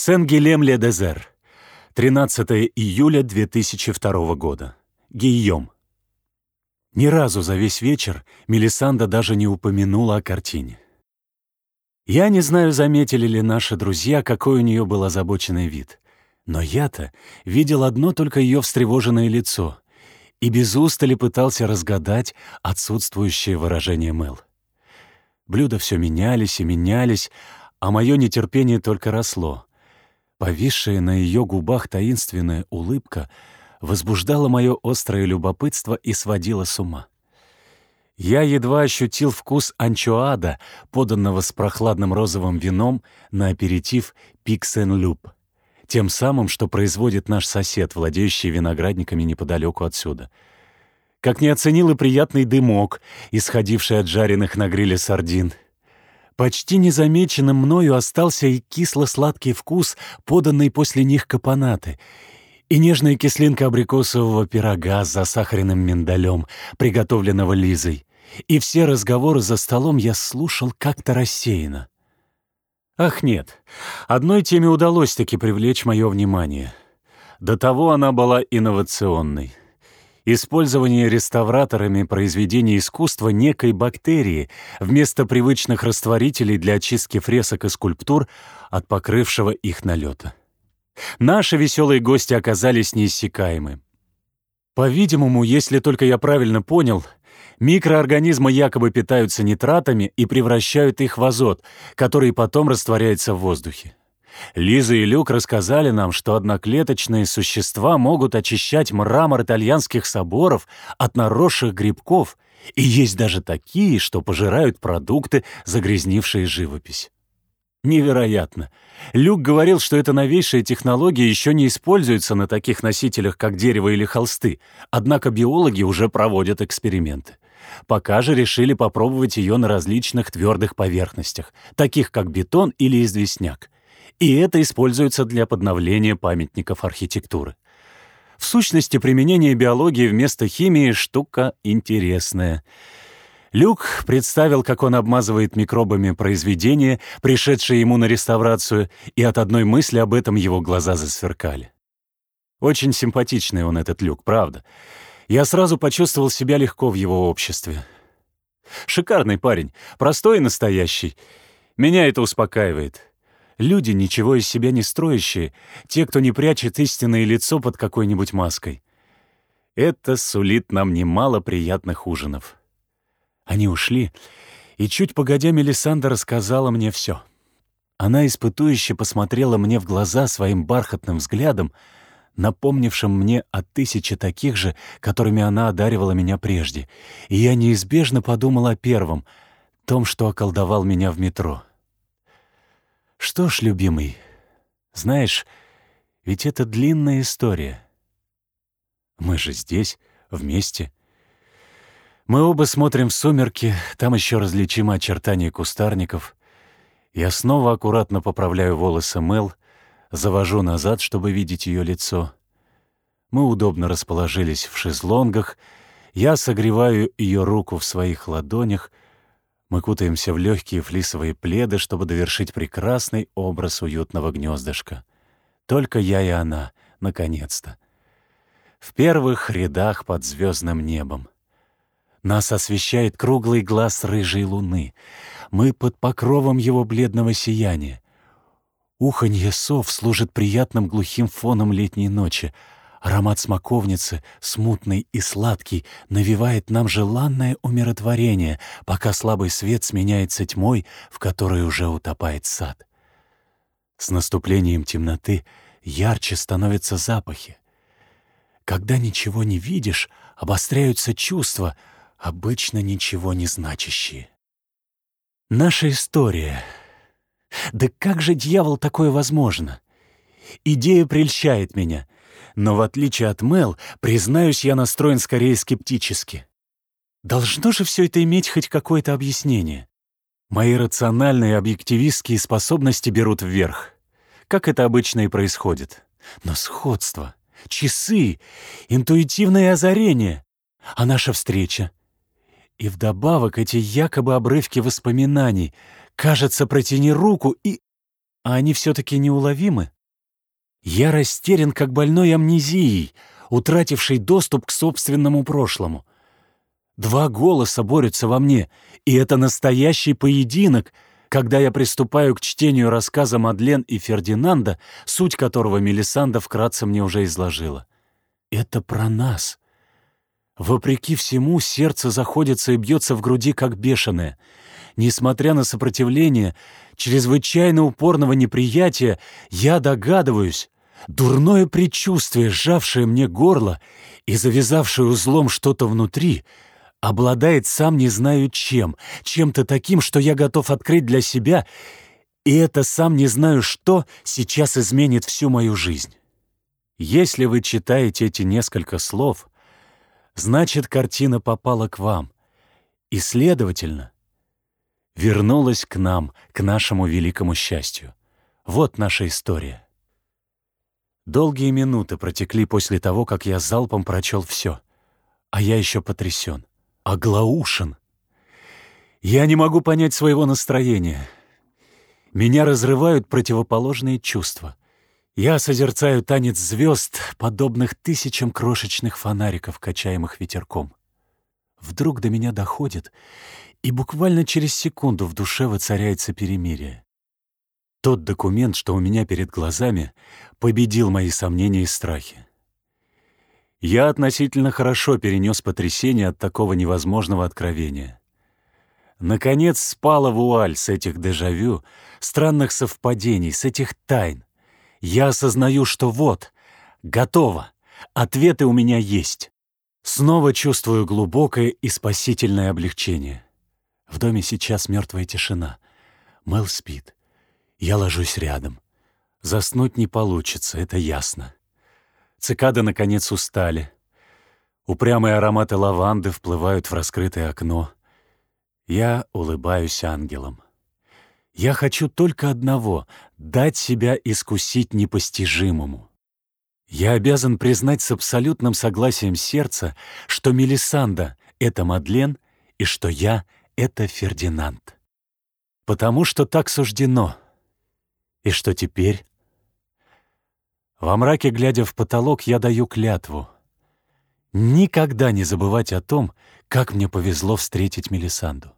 Сен-Гелем-Ле-Дезер. 13 июля 2002 года. Гийом. Ни разу за весь вечер Мелисанда даже не упомянула о картине. Я не знаю, заметили ли наши друзья, какой у нее был озабоченный вид. Но я-то видел одно только ее встревоженное лицо и без устали пытался разгадать отсутствующее выражение Мэл. Блюда все менялись и менялись, а мое нетерпение только росло. Повисшая на ее губах таинственная улыбка возбуждала мое острое любопытство и сводила с ума. Я едва ощутил вкус анчоада, поданного с прохладным розовым вином на аперитив «Пиксен-Люб», тем самым, что производит наш сосед, владеющий виноградниками неподалеку отсюда. Как не оценил и приятный дымок, исходивший от жареных на гриле сардин. Почти незамеченным мною остался и кисло-сладкий вкус, поданный после них капонаты — и нежная кислинка абрикосового пирога с засахаренным миндалем, приготовленного Лизой и все разговоры за столом я слушал как-то рассеянно. Ах нет, одной теме удалось таки привлечь мое внимание. До того она была инновационной. Использование реставраторами произведений искусства некой бактерии вместо привычных растворителей для очистки фресок и скульптур от покрывшего их налета. Наши веселые гости оказались неиссякаемы. По-видимому, если только я правильно понял — Микроорганизмы якобы питаются нитратами и превращают их в азот, который потом растворяется в воздухе. Лиза и Люк рассказали нам, что одноклеточные существа могут очищать мрамор итальянских соборов от наросших грибков, и есть даже такие, что пожирают продукты, загрязнившие живопись. Невероятно. Люк говорил, что эта новейшая технология еще не используется на таких носителях, как дерево или холсты, однако биологи уже проводят эксперименты. Пока же решили попробовать ее на различных твердых поверхностях, таких как бетон или известняк. И это используется для подновления памятников архитектуры. В сущности, применение биологии вместо химии — штука интересная. Люк представил, как он обмазывает микробами произведения, пришедшие ему на реставрацию, и от одной мысли об этом его глаза засверкали. Очень симпатичный он, этот Люк, правда. Я сразу почувствовал себя легко в его обществе. Шикарный парень, простой и настоящий. Меня это успокаивает. Люди, ничего из себя не строящие, те, кто не прячет истинное лицо под какой-нибудь маской. Это сулит нам немало приятных ужинов. Они ушли, и чуть погодя Мелисандра рассказала мне все. Она испытующе посмотрела мне в глаза своим бархатным взглядом, напомнившим мне о тысяче таких же, которыми она одаривала меня прежде, и я неизбежно подумал о первом, том, что околдовал меня в метро. Что ж, любимый, знаешь, ведь это длинная история. Мы же здесь, вместе. Мы оба смотрим в сумерки, там еще различимы очертания кустарников. Я снова аккуратно поправляю волосы Мэл, завожу назад, чтобы видеть ее лицо. Мы удобно расположились в шезлонгах, я согреваю ее руку в своих ладонях, мы кутаемся в легкие флисовые пледы, чтобы довершить прекрасный образ уютного гнездышка. Только я и она, наконец-то. В первых рядах под звездным небом. Нас освещает круглый глаз рыжей луны. Мы под покровом его бледного сияния. Уханье сов служит приятным глухим фоном летней ночи. Аромат смоковницы, смутный и сладкий, навевает нам желанное умиротворение, пока слабый свет сменяется тьмой, в которой уже утопает сад. С наступлением темноты ярче становятся запахи. Когда ничего не видишь, обостряются чувства, обычно ничего не значащие. Наша история — да как же, дьявол, такое возможно? Идея прельщает меня, но в отличие от Мел, признаюсь, я настроен скорее скептически. Должно же все это иметь хоть какое-то объяснение. Мои рациональные объективистские способности берут вверх. Как это обычно и происходит. Но сходство, часы, интуитивное озарение. А наша встреча? И вдобавок эти якобы обрывки воспоминаний — Кажется, протяни руку и... а они все-таки неуловимы? Я растерян, как больной амнезией, утративший доступ к собственному прошлому. Два голоса борются во мне, и это настоящий поединок, когда я приступаю к чтению рассказа Мадлен и Фердинанда, суть которого Мелисанда вкратце мне уже изложила. Это про нас. Вопреки всему, сердце заходится и бьется в груди, как бешеное. Несмотря на сопротивление, чрезвычайно упорного неприятия, я догадываюсь, дурное предчувствие, сжавшее мне горло и завязавшее узлом что-то внутри, обладает сам не знаю чем, чем-то таким, что я готов открыть для себя, и это сам не знаю что сейчас изменит всю мою жизнь. Если вы читаете эти несколько слов, значит, картина попала к вам, и, следовательно, вернулась к нам, к нашему великому счастью. Вот наша история. Долгие минуты протекли после того, как я залпом прочел все, а я еще потрясен, оглаушен. Я не могу понять своего настроения. Меня разрывают противоположные чувства. Я созерцаю танец звезд, подобных тысячам крошечных фонариков, качаемых ветерком. Вдруг до меня доходит, и буквально через секунду в душе воцаряется перемирие. Тот документ, что у меня перед глазами, победил мои сомнения и страхи. Я относительно хорошо перенес потрясение от такого невозможного откровения. Наконец спала вуаль с этих дежавю, странных совпадений, с этих тайн. Я осознаю, что вот, готово, ответы у меня есть. Снова чувствую глубокое и спасительное облегчение. В доме сейчас мертвая тишина. Мэл спит. Я ложусь рядом. Заснуть не получится, это ясно. Цикады, наконец, устали. Упрямые ароматы лаванды вплывают в раскрытое окно. Я улыбаюсь ангелам. Я хочу только одного — дать себя искусить непостижимому. Я обязан признать с абсолютным согласием сердца, что Мелисанда — это Мадлен и что я — это Фердинанд. Потому что так суждено. И что теперь? Во мраке, глядя в потолок, я даю клятву. Никогда не забывать о том, как мне повезло встретить Мелисанду.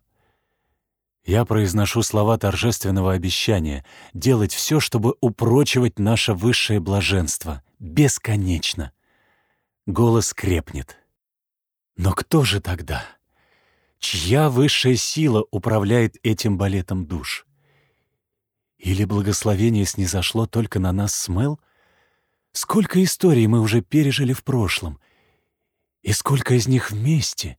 Я произношу слова торжественного обещания делать все, чтобы упрочивать наше высшее блаженство. Бесконечно. Голос крепнет. Но кто же тогда? Чья высшая сила управляет этим балетом душ? Или благословение снизошло только на нас с Мэл? Сколько историй мы уже пережили в прошлом? И сколько из них вместе?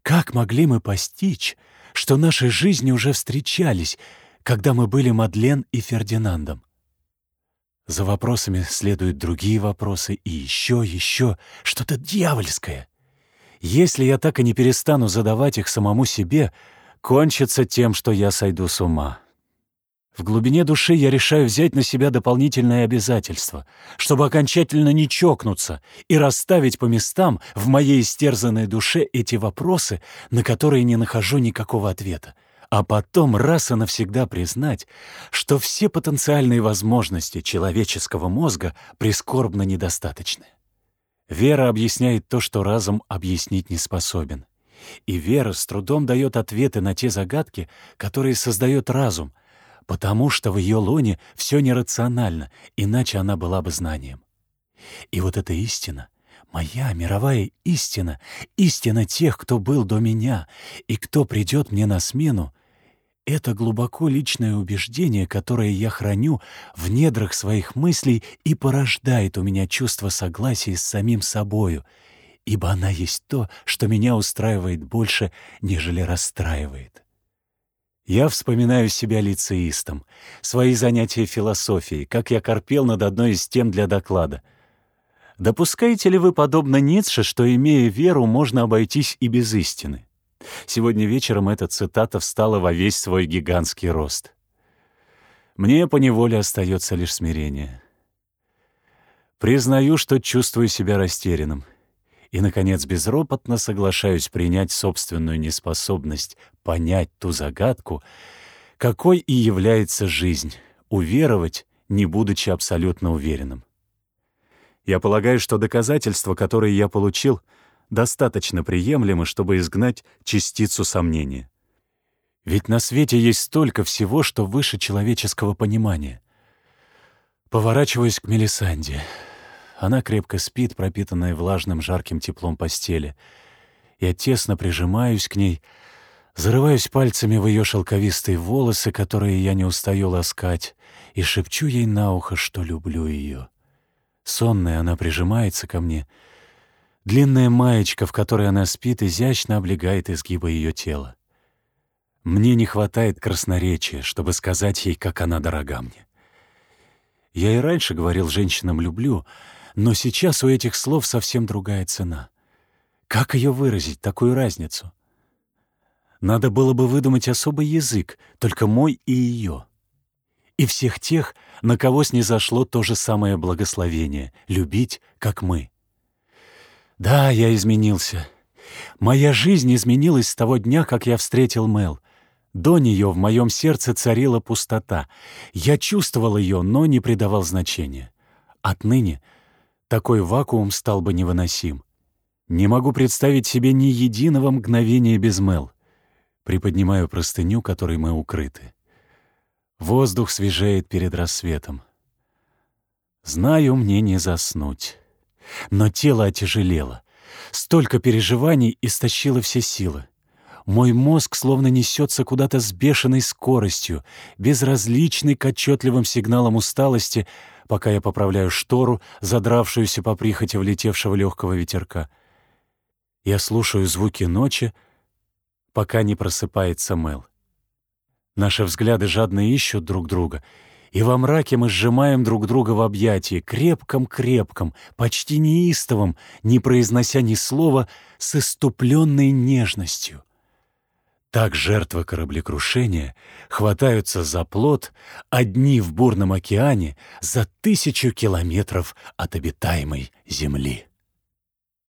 Как могли мы постичь, что наши жизни уже встречались, когда мы были Мадлен и Фердинандом? За вопросами следуют другие вопросы и еще, еще что-то дьявольское. Если я так и не перестану задавать их самому себе, кончится тем, что я сойду с ума. В глубине души я решаю взять на себя дополнительное обязательство, чтобы окончательно не чокнуться и расставить по местам в моей истерзанной душе эти вопросы, на которые не нахожу никакого ответа, а потом раз и навсегда признать, что все потенциальные возможности человеческого мозга прискорбно недостаточны. Вера объясняет то, что разум объяснить не способен. И вера с трудом дает ответы на те загадки, которые создает разум, потому что в ее лоне все нерационально, иначе она была бы знанием. И вот эта истина, моя мировая истина, истина тех, кто был до меня и кто придет мне на смену, это глубоко личное убеждение, которое я храню в недрах своих мыслей и порождает у меня чувство согласия с самим собою, ибо она есть то, что меня устраивает больше, нежели расстраивает. Я вспоминаю себя лицеистом, свои занятия философией, как я корпел над одной из тем для доклада. Допускаете ли вы, подобно Ницше, что, имея веру, можно обойтись и без истины? Сегодня вечером эта цитата встала во весь свой гигантский рост. Мне поневоле остается лишь смирение. Признаю, что чувствую себя растерянным. И, наконец, безропотно соглашаюсь принять собственную неспособность понять ту загадку, какой и является жизнь, уверовать, не будучи абсолютно уверенным. Я полагаю, что доказательства, которые я получил, достаточно приемлемы, чтобы изгнать частицу сомнения. Ведь на свете есть столько всего, что выше человеческого понимания. Поворачиваюсь к Мелисанде. Она крепко спит, пропитанная влажным жарким теплом постели. Я тесно прижимаюсь к ней, зарываюсь пальцами в ее шелковистые волосы, которые я не устаю ласкать, и шепчу ей на ухо, что люблю ее. Сонная она прижимается ко мне. Длинная маечка, в которой она спит, изящно облегает изгибы ее тела. Мне не хватает красноречия, чтобы сказать ей, как она дорога мне. Я и раньше говорил женщинам «люблю», но сейчас у этих слов совсем другая цена. Как ее выразить, такую разницу? Надо было бы выдумать особый язык, только мой и ее. И всех тех, на кого снизошло то же самое благословение — любить, как мы. Да, я изменился. Моя жизнь изменилась с того дня, как я встретил Мел. До нее в моем сердце царила пустота. Я чувствовал ее, но не придавал значения. Отныне такой вакуум стал бы невыносим. Не могу представить себе ни единого мгновения без Мел. Приподнимаю простыню, которой мы укрыты. Воздух свежеет перед рассветом. Знаю, мне не заснуть. Но тело отяжелело. Столько переживаний истощило все силы. Мой мозг словно несется куда-то с бешеной скоростью, безразличный к отчетливым сигналам усталости, пока я поправляю штору, задравшуюся по прихоти влетевшего легкого ветерка. Я слушаю звуки ночи, пока не просыпается Мел. Наши взгляды жадно ищут друг друга, и во мраке мы сжимаем друг друга в объятии, крепком-крепком, почти неистовым, не произнося ни слова, с иступленной нежностью. Так жертвы кораблекрушения хватаются за плод одни в бурном океане за тысячу километров от обитаемой земли.